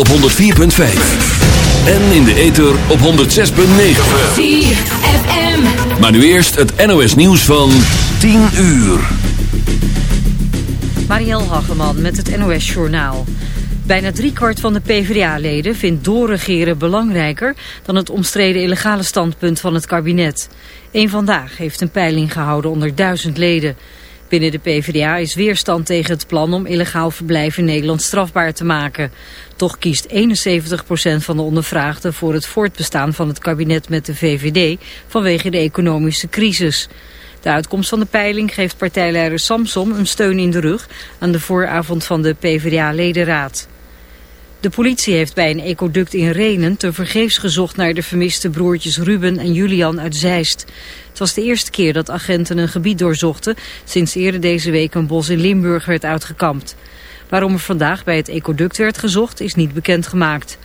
op 104.5. En in de ether op 106.9. 4FM. Maar nu eerst het NOS nieuws van 10 uur. Marielle Hageman met het NOS Journaal. Bijna driekwart van de PvdA-leden vindt doorregeren belangrijker... dan het omstreden illegale standpunt van het kabinet. Eén Vandaag heeft een peiling gehouden onder duizend leden... Binnen de PvdA is weerstand tegen het plan om illegaal verblijf in Nederland strafbaar te maken. Toch kiest 71% van de ondervraagden voor het voortbestaan van het kabinet met de VVD vanwege de economische crisis. De uitkomst van de peiling geeft partijleider Samsom een steun in de rug aan de vooravond van de PvdA-ledenraad. De politie heeft bij een ecoduct in Renen tevergeefs gezocht naar de vermiste broertjes Ruben en Julian uit Zeist. Het was de eerste keer dat agenten een gebied doorzochten sinds eerder deze week een bos in Limburg werd uitgekampt. Waarom er vandaag bij het ecoduct werd gezocht is niet bekendgemaakt.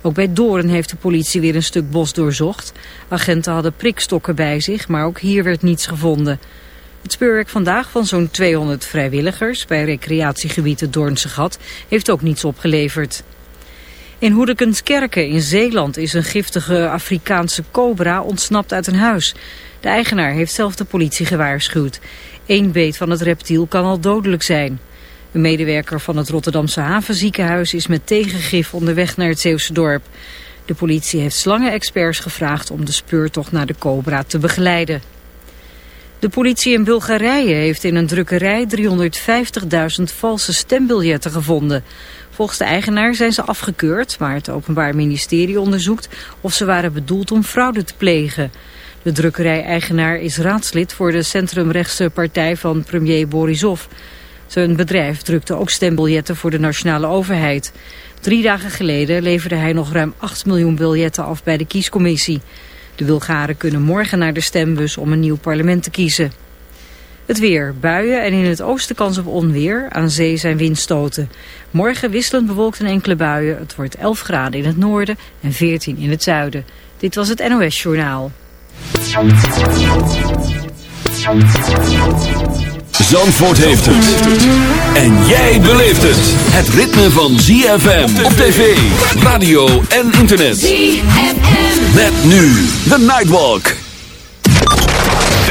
Ook bij Doorn heeft de politie weer een stuk bos doorzocht. Agenten hadden prikstokken bij zich, maar ook hier werd niets gevonden. Het speurwerk vandaag van zo'n 200 vrijwilligers bij recreatiegebied het Doornse Gat heeft ook niets opgeleverd. In Hoedekenskerken in Zeeland is een giftige Afrikaanse cobra ontsnapt uit een huis. De eigenaar heeft zelf de politie gewaarschuwd. Eén beet van het reptiel kan al dodelijk zijn. Een medewerker van het Rotterdamse havenziekenhuis is met tegengif onderweg naar het Zeeuwse dorp. De politie heeft slangenexperts gevraagd om de speurtocht naar de cobra te begeleiden. De politie in Bulgarije heeft in een drukkerij 350.000 valse stembiljetten gevonden. Volgens de eigenaar zijn ze afgekeurd, maar het Openbaar Ministerie onderzoekt of ze waren bedoeld om fraude te plegen. De drukkerij-eigenaar is raadslid voor de centrumrechtse partij van premier Borisov. Zijn bedrijf drukte ook stembiljetten voor de nationale overheid. Drie dagen geleden leverde hij nog ruim 8 miljoen biljetten af bij de kiescommissie. De Bulgaren kunnen morgen naar de stembus om een nieuw parlement te kiezen. Het weer, buien en in het oosten kans op onweer. Aan zee zijn windstoten. Morgen wisselend bewolkt en enkele buien. Het wordt 11 graden in het noorden en 14 in het zuiden. Dit was het NOS Journaal. Zandvoort heeft het. En jij beleeft het. Het ritme van ZFM op tv, radio en internet. ZFM. Met nu The Nightwalk.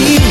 see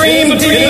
Dream Team.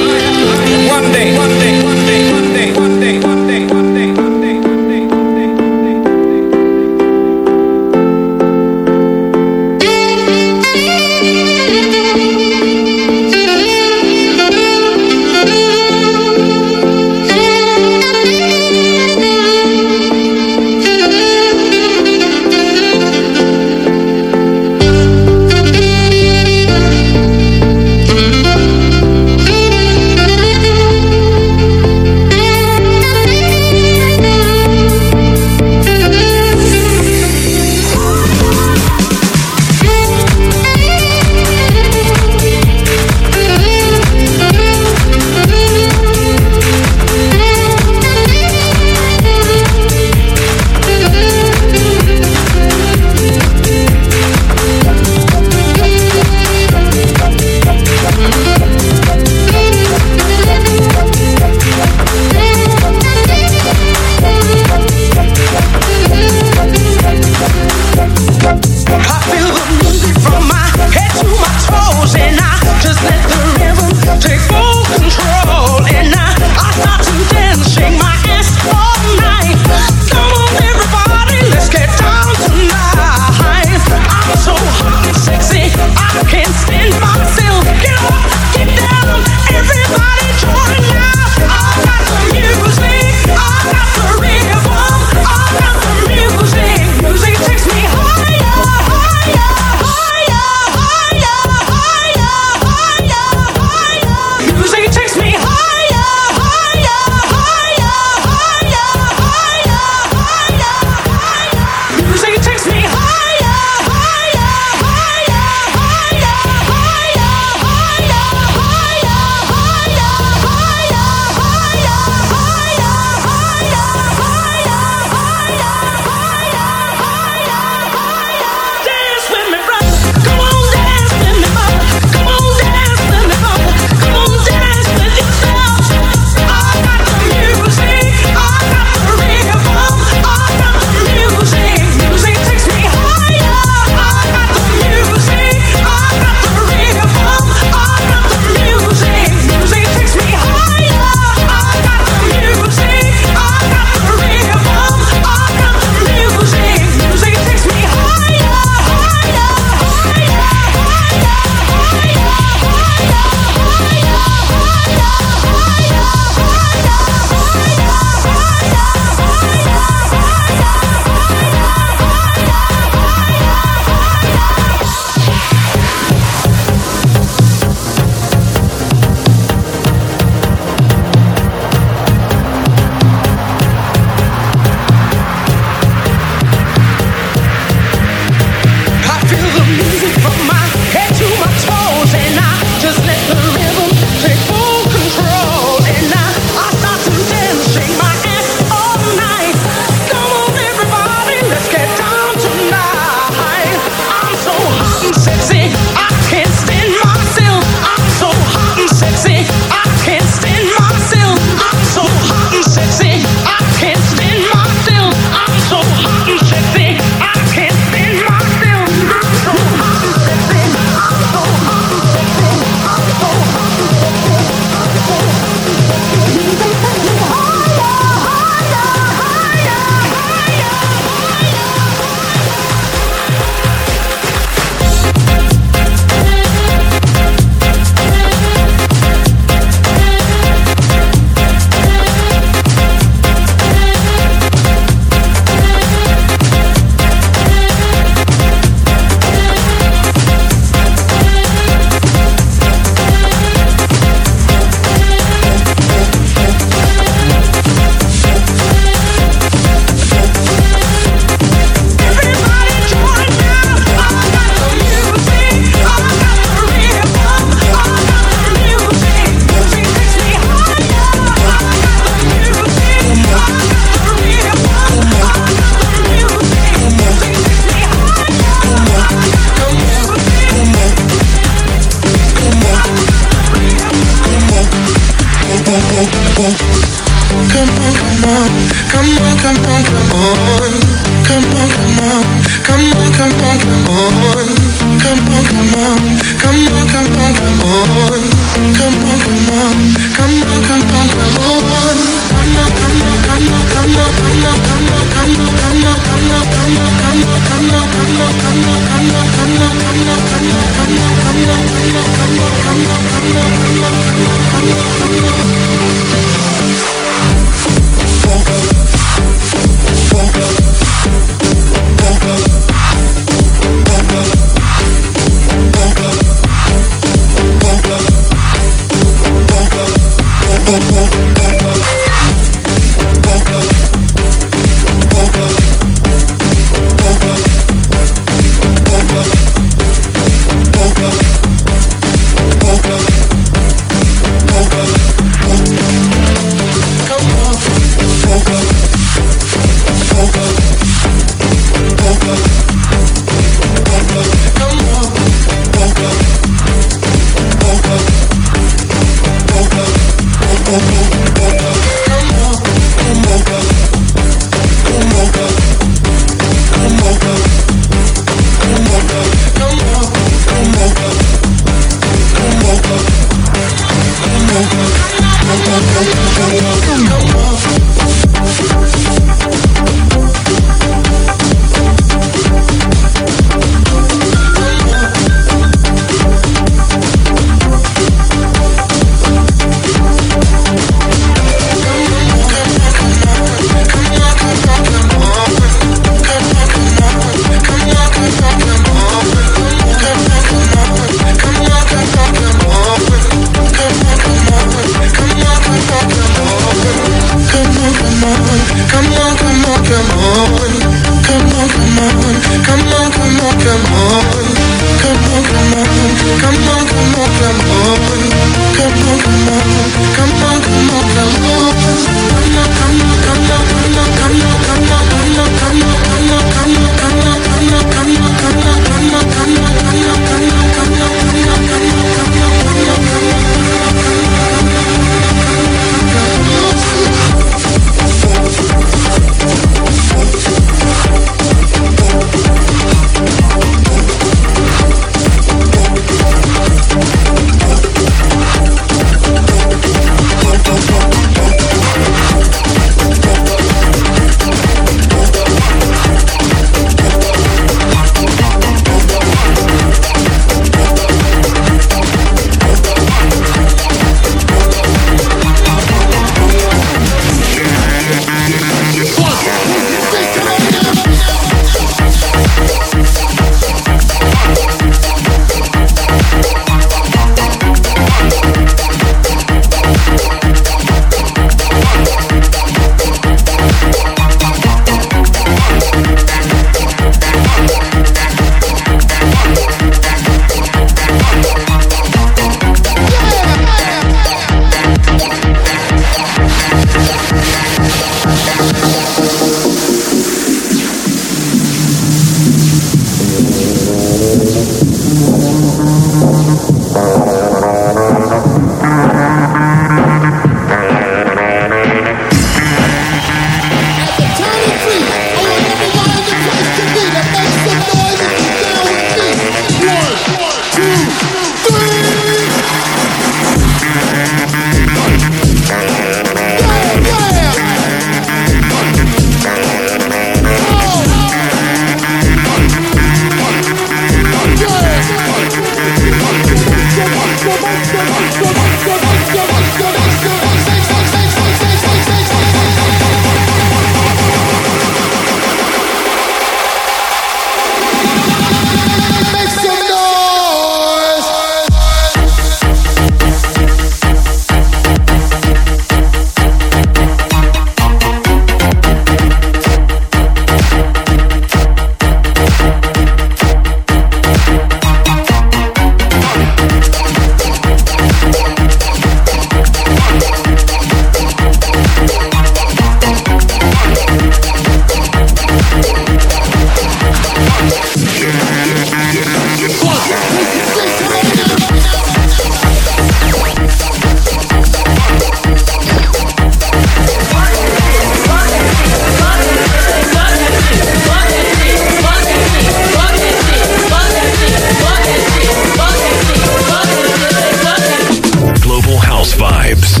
vibes.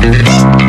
Yeah.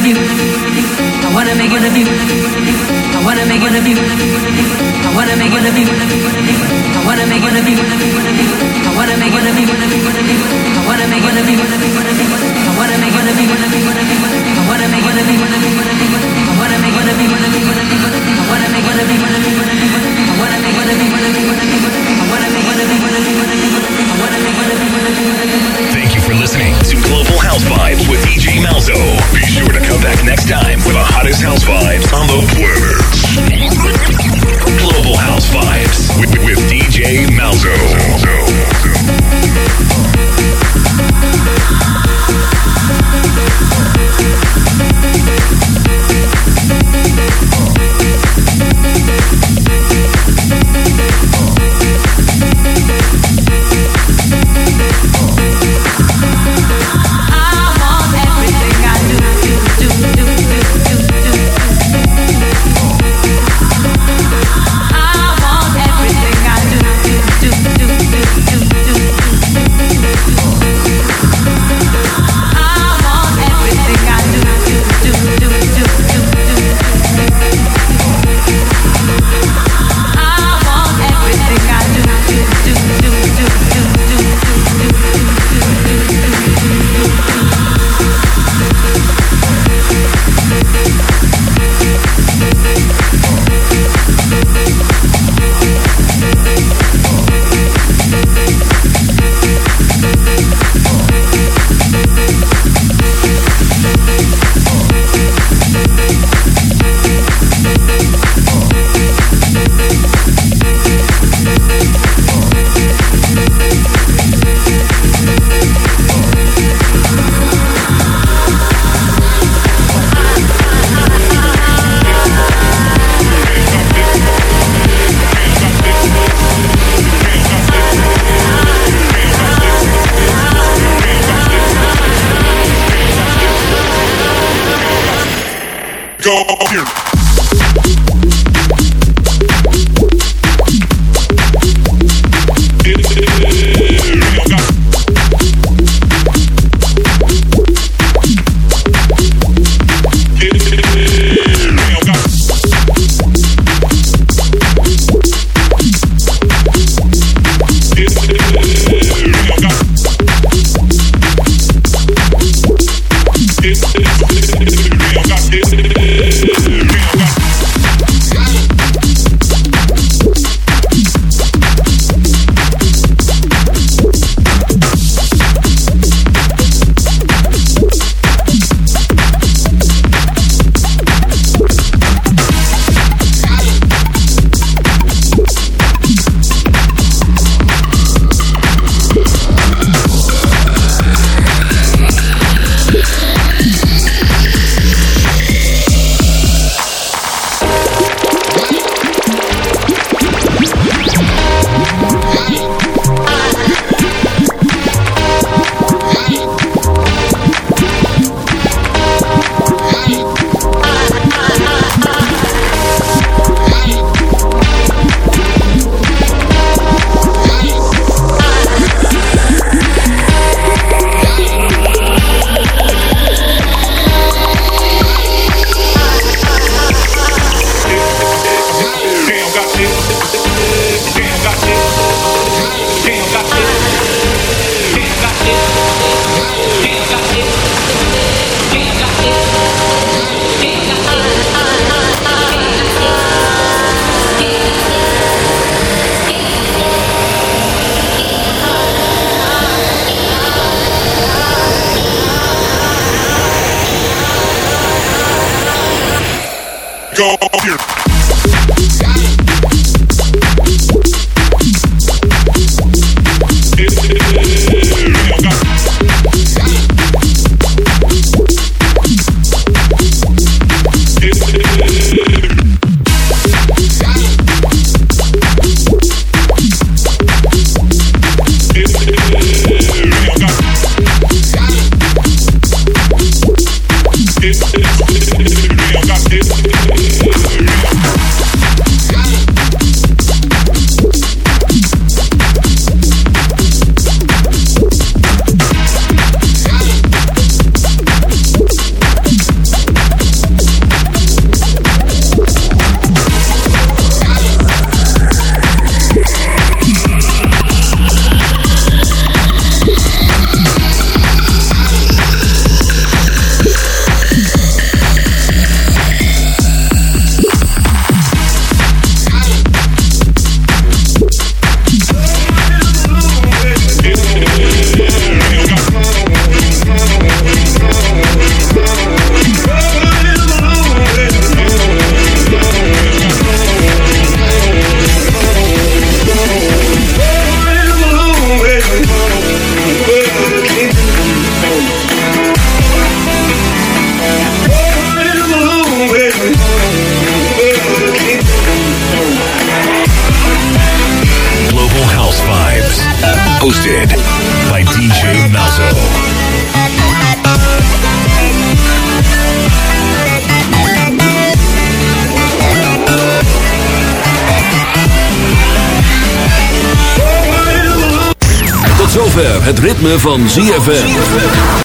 With you. I wanna make it with you. I wanna make it with you. I wanna make it with you. I wanna make it with you. I wanna make it with you. I wanna make it with you. I wanna make it with you. I wanna make it with you. I wanna make it with you. I wanna make it with you. Thank you for listening to Global House Vibes with DJ Malzo. Be sure back next time for the hottest house vibes on the planet. Van ZFM.